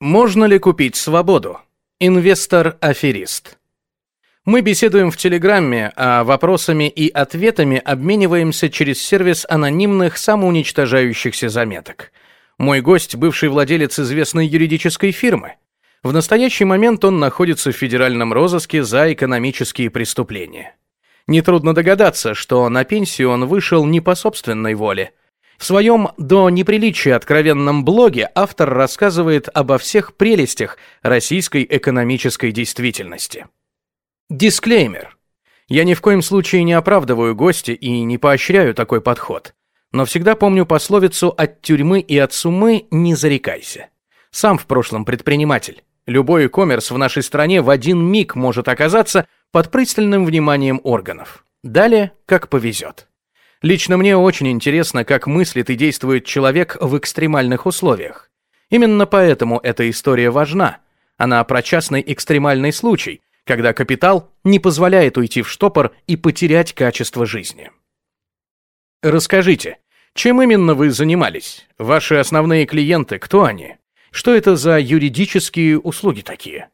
Можно ли купить свободу? Инвестор-аферист. Мы беседуем в Телеграмме, а вопросами и ответами обмениваемся через сервис анонимных самоуничтожающихся заметок. Мой гость – бывший владелец известной юридической фирмы. В настоящий момент он находится в федеральном розыске за экономические преступления. Нетрудно догадаться, что на пенсию он вышел не по собственной воле – в своем до неприличия откровенном блоге автор рассказывает обо всех прелестях российской экономической действительности. Дисклеймер. Я ни в коем случае не оправдываю гостя и не поощряю такой подход. Но всегда помню пословицу «от тюрьмы и от сумы не зарекайся». Сам в прошлом предприниматель. Любой e-commerce в нашей стране в один миг может оказаться под пристальным вниманием органов. Далее, как повезет. Лично мне очень интересно, как мыслит и действует человек в экстремальных условиях. Именно поэтому эта история важна. Она про частный экстремальный случай, когда капитал не позволяет уйти в штопор и потерять качество жизни. Расскажите, чем именно вы занимались? Ваши основные клиенты, кто они? Что это за юридические услуги такие?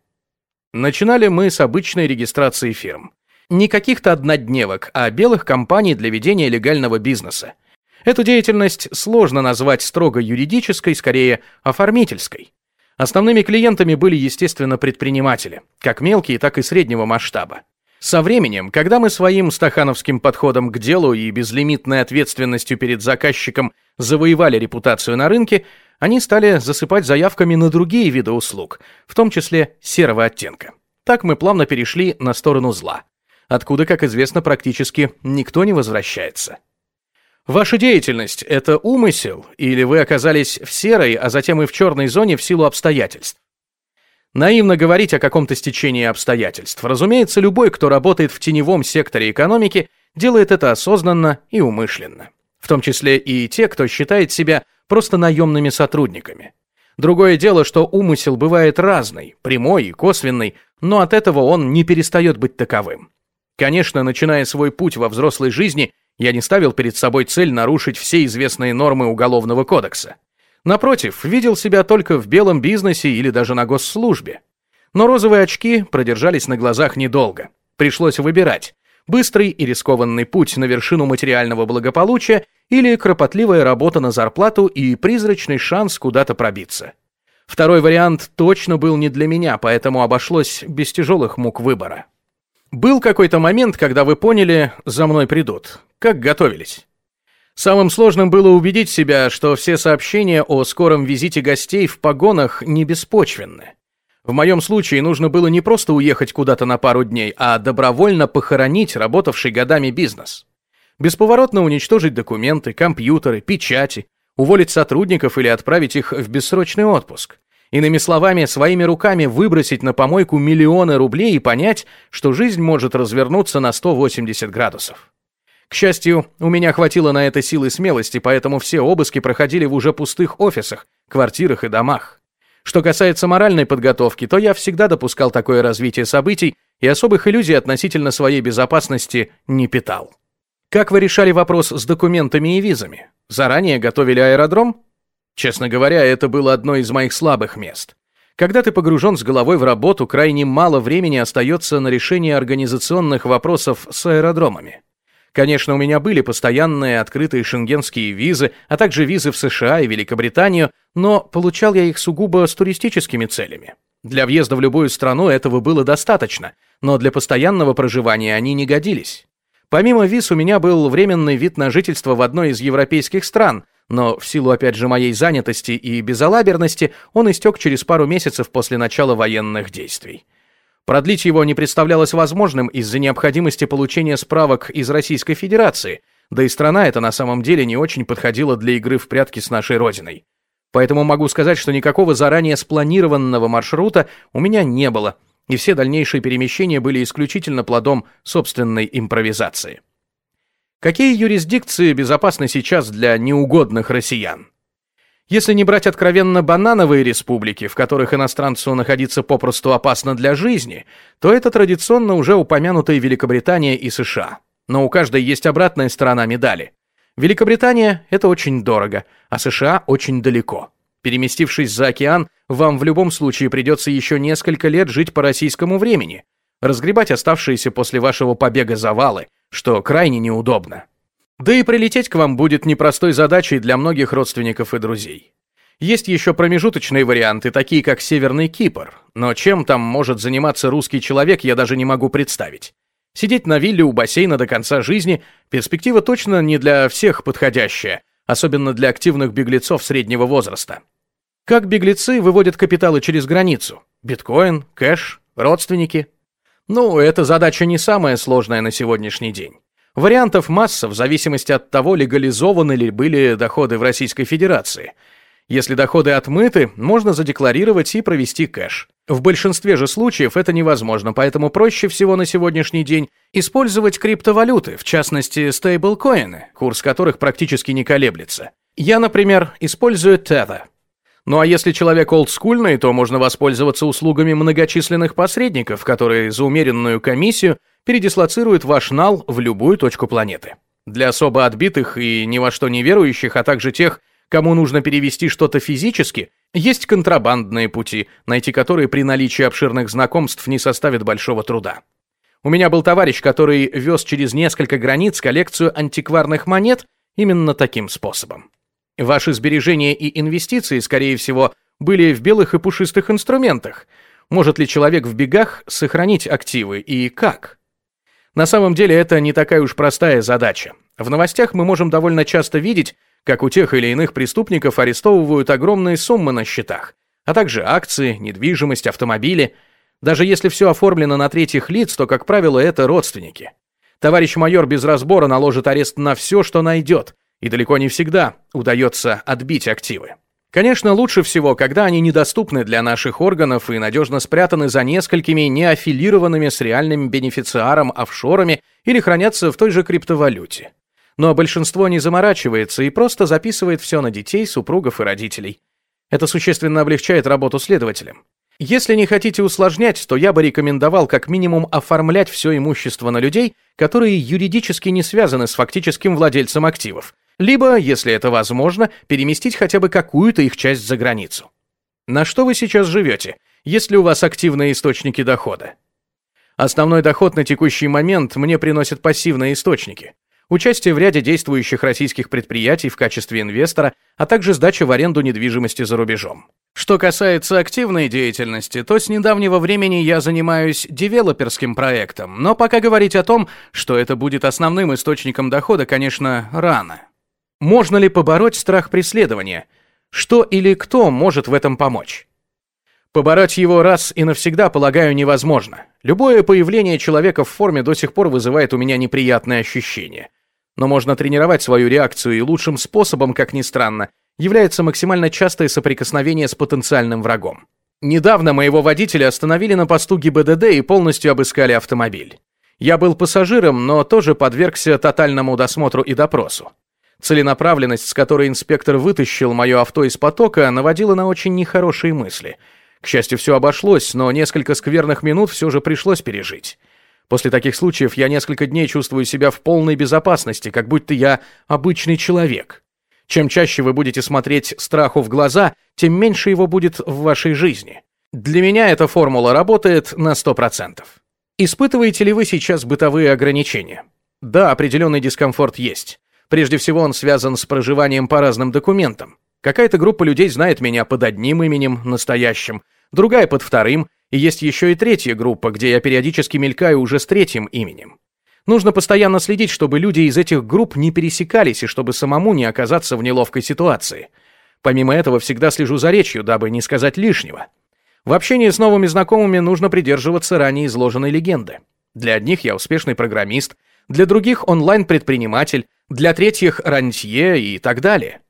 Начинали мы с обычной регистрации фирм. Не каких-то однодневок, а белых компаний для ведения легального бизнеса. Эту деятельность сложно назвать строго юридической, скорее оформительской. Основными клиентами были, естественно, предприниматели, как мелкие, так и среднего масштаба. Со временем, когда мы своим стахановским подходом к делу и безлимитной ответственностью перед заказчиком завоевали репутацию на рынке, они стали засыпать заявками на другие виды услуг, в том числе серого оттенка. Так мы плавно перешли на сторону зла откуда, как известно, практически никто не возвращается. Ваша деятельность – это умысел, или вы оказались в серой, а затем и в черной зоне в силу обстоятельств? Наивно говорить о каком-то стечении обстоятельств. Разумеется, любой, кто работает в теневом секторе экономики, делает это осознанно и умышленно. В том числе и те, кто считает себя просто наемными сотрудниками. Другое дело, что умысел бывает разный, прямой и косвенный, но от этого он не перестает быть таковым. Конечно, начиная свой путь во взрослой жизни, я не ставил перед собой цель нарушить все известные нормы Уголовного кодекса. Напротив, видел себя только в белом бизнесе или даже на госслужбе. Но розовые очки продержались на глазах недолго. Пришлось выбирать. Быстрый и рискованный путь на вершину материального благополучия или кропотливая работа на зарплату и призрачный шанс куда-то пробиться. Второй вариант точно был не для меня, поэтому обошлось без тяжелых мук выбора. Был какой-то момент, когда вы поняли, за мной придут. Как готовились? Самым сложным было убедить себя, что все сообщения о скором визите гостей в погонах не беспочвенны. В моем случае нужно было не просто уехать куда-то на пару дней, а добровольно похоронить работавший годами бизнес. Бесповоротно уничтожить документы, компьютеры, печати, уволить сотрудников или отправить их в бессрочный отпуск. Иными словами, своими руками выбросить на помойку миллионы рублей и понять, что жизнь может развернуться на 180 градусов. К счастью, у меня хватило на это силы и смелости, поэтому все обыски проходили в уже пустых офисах, квартирах и домах. Что касается моральной подготовки, то я всегда допускал такое развитие событий и особых иллюзий относительно своей безопасности не питал. Как вы решали вопрос с документами и визами? Заранее готовили аэродром? Честно говоря, это было одно из моих слабых мест. Когда ты погружен с головой в работу, крайне мало времени остается на решение организационных вопросов с аэродромами. Конечно, у меня были постоянные открытые шенгенские визы, а также визы в США и Великобританию, но получал я их сугубо с туристическими целями. Для въезда в любую страну этого было достаточно, но для постоянного проживания они не годились. Помимо виз у меня был временный вид на жительство в одной из европейских стран, но в силу опять же моей занятости и безалаберности он истек через пару месяцев после начала военных действий. Продлить его не представлялось возможным из-за необходимости получения справок из Российской Федерации, да и страна эта на самом деле не очень подходила для игры в прятки с нашей родиной. Поэтому могу сказать, что никакого заранее спланированного маршрута у меня не было, и все дальнейшие перемещения были исключительно плодом собственной импровизации. Какие юрисдикции безопасны сейчас для неугодных россиян? Если не брать откровенно банановые республики, в которых иностранцу находиться попросту опасно для жизни, то это традиционно уже упомянутые Великобритания и США. Но у каждой есть обратная сторона медали. Великобритания – это очень дорого, а США – очень далеко. Переместившись за океан, вам в любом случае придется еще несколько лет жить по российскому времени, разгребать оставшиеся после вашего побега завалы, что крайне неудобно. Да и прилететь к вам будет непростой задачей для многих родственников и друзей. Есть еще промежуточные варианты, такие как Северный Кипр, но чем там может заниматься русский человек, я даже не могу представить. Сидеть на вилле у бассейна до конца жизни – перспектива точно не для всех подходящая, особенно для активных беглецов среднего возраста. Как беглецы выводят капиталы через границу? Биткоин, кэш, родственники? Ну, эта задача не самая сложная на сегодняшний день. Вариантов масса в зависимости от того, легализованы ли были доходы в Российской Федерации. Если доходы отмыты, можно задекларировать и провести кэш. В большинстве же случаев это невозможно, поэтому проще всего на сегодняшний день использовать криптовалюты, в частности стейблкоины, курс которых практически не колеблется. Я, например, использую Tether. Ну а если человек олдскульный, то можно воспользоваться услугами многочисленных посредников, которые за умеренную комиссию передислоцируют ваш нал в любую точку планеты. Для особо отбитых и ни во что не верующих, а также тех, кому нужно перевести что-то физически, есть контрабандные пути, найти которые при наличии обширных знакомств не составит большого труда. У меня был товарищ, который вез через несколько границ коллекцию антикварных монет именно таким способом. Ваши сбережения и инвестиции, скорее всего, были в белых и пушистых инструментах. Может ли человек в бегах сохранить активы и как? На самом деле это не такая уж простая задача. В новостях мы можем довольно часто видеть, как у тех или иных преступников арестовывают огромные суммы на счетах, а также акции, недвижимость, автомобили. Даже если все оформлено на третьих лиц, то, как правило, это родственники. Товарищ майор без разбора наложит арест на все, что найдет, и далеко не всегда удается отбить активы. Конечно, лучше всего, когда они недоступны для наших органов и надежно спрятаны за несколькими неаффилированными с реальным бенефициаром офшорами или хранятся в той же криптовалюте. Но большинство не заморачивается и просто записывает все на детей, супругов и родителей. Это существенно облегчает работу следователям. Если не хотите усложнять, то я бы рекомендовал как минимум оформлять все имущество на людей, которые юридически не связаны с фактическим владельцем активов, либо, если это возможно, переместить хотя бы какую-то их часть за границу. На что вы сейчас живете, если у вас активные источники дохода? Основной доход на текущий момент мне приносят пассивные источники. Участие в ряде действующих российских предприятий в качестве инвестора, а также сдача в аренду недвижимости за рубежом. Что касается активной деятельности, то с недавнего времени я занимаюсь девелоперским проектом, но пока говорить о том, что это будет основным источником дохода, конечно, рано. Можно ли побороть страх преследования? Что или кто может в этом помочь? Побороть его раз и навсегда, полагаю, невозможно. Любое появление человека в форме до сих пор вызывает у меня неприятные ощущения. Но можно тренировать свою реакцию, и лучшим способом, как ни странно, является максимально частое соприкосновение с потенциальным врагом. Недавно моего водителя остановили на посту ГИБДД и полностью обыскали автомобиль. Я был пассажиром, но тоже подвергся тотальному досмотру и допросу. Целенаправленность, с которой инспектор вытащил мое авто из потока, наводила на очень нехорошие мысли. К счастью, все обошлось, но несколько скверных минут все же пришлось пережить. После таких случаев я несколько дней чувствую себя в полной безопасности, как будто я обычный человек. Чем чаще вы будете смотреть страху в глаза, тем меньше его будет в вашей жизни. Для меня эта формула работает на 100%. Испытываете ли вы сейчас бытовые ограничения? Да, определенный дискомфорт есть. Прежде всего, он связан с проживанием по разным документам. Какая-то группа людей знает меня под одним именем, настоящим, другая под вторым, и есть еще и третья группа, где я периодически мелькаю уже с третьим именем. Нужно постоянно следить, чтобы люди из этих групп не пересекались и чтобы самому не оказаться в неловкой ситуации. Помимо этого, всегда слежу за речью, дабы не сказать лишнего. В общении с новыми знакомыми нужно придерживаться ранее изложенной легенды. Для одних я успешный программист, для других онлайн-предприниматель, для третьих – рантье и так далее.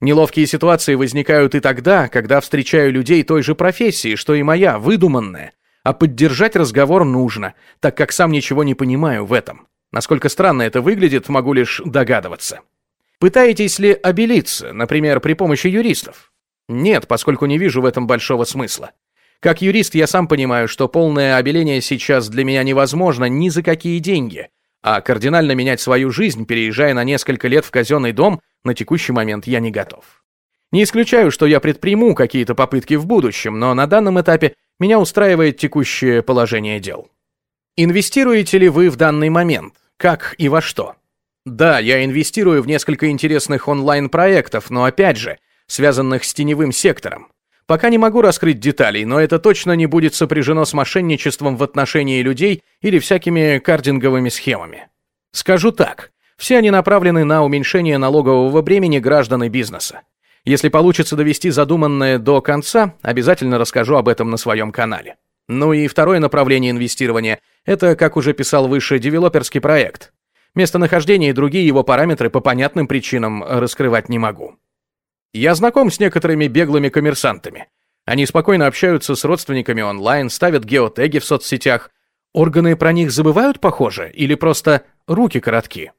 Неловкие ситуации возникают и тогда, когда встречаю людей той же профессии, что и моя, выдуманная. А поддержать разговор нужно, так как сам ничего не понимаю в этом. Насколько странно это выглядит, могу лишь догадываться. Пытаетесь ли обелиться, например, при помощи юристов? Нет, поскольку не вижу в этом большого смысла. Как юрист я сам понимаю, что полное обеление сейчас для меня невозможно ни за какие деньги – а кардинально менять свою жизнь, переезжая на несколько лет в казенный дом, на текущий момент я не готов. Не исключаю, что я предприму какие-то попытки в будущем, но на данном этапе меня устраивает текущее положение дел. Инвестируете ли вы в данный момент? Как и во что? Да, я инвестирую в несколько интересных онлайн-проектов, но опять же, связанных с теневым сектором. Пока не могу раскрыть деталей, но это точно не будет сопряжено с мошенничеством в отношении людей или всякими кардинговыми схемами. Скажу так, все они направлены на уменьшение налогового бремени граждан и бизнеса. Если получится довести задуманное до конца, обязательно расскажу об этом на своем канале. Ну и второе направление инвестирования – это, как уже писал выше, девелоперский проект. Местонахождение и другие его параметры по понятным причинам раскрывать не могу. Я знаком с некоторыми беглыми коммерсантами. Они спокойно общаются с родственниками онлайн, ставят геотеги в соцсетях. Органы про них забывают, похоже, или просто руки коротки?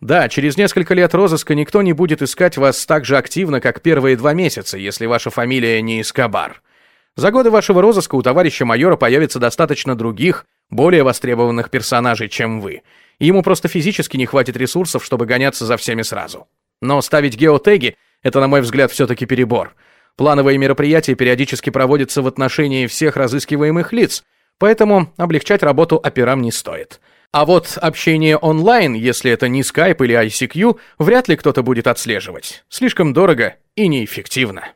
Да, через несколько лет розыска никто не будет искать вас так же активно, как первые два месяца, если ваша фамилия не Эскобар. За годы вашего розыска у товарища майора появится достаточно других, более востребованных персонажей, чем вы. Ему просто физически не хватит ресурсов, чтобы гоняться за всеми сразу. Но ставить геотеги — это, на мой взгляд, все-таки перебор. Плановые мероприятия периодически проводятся в отношении всех разыскиваемых лиц, поэтому облегчать работу операм не стоит. А вот общение онлайн, если это не Skype или ICQ, вряд ли кто-то будет отслеживать. Слишком дорого и неэффективно.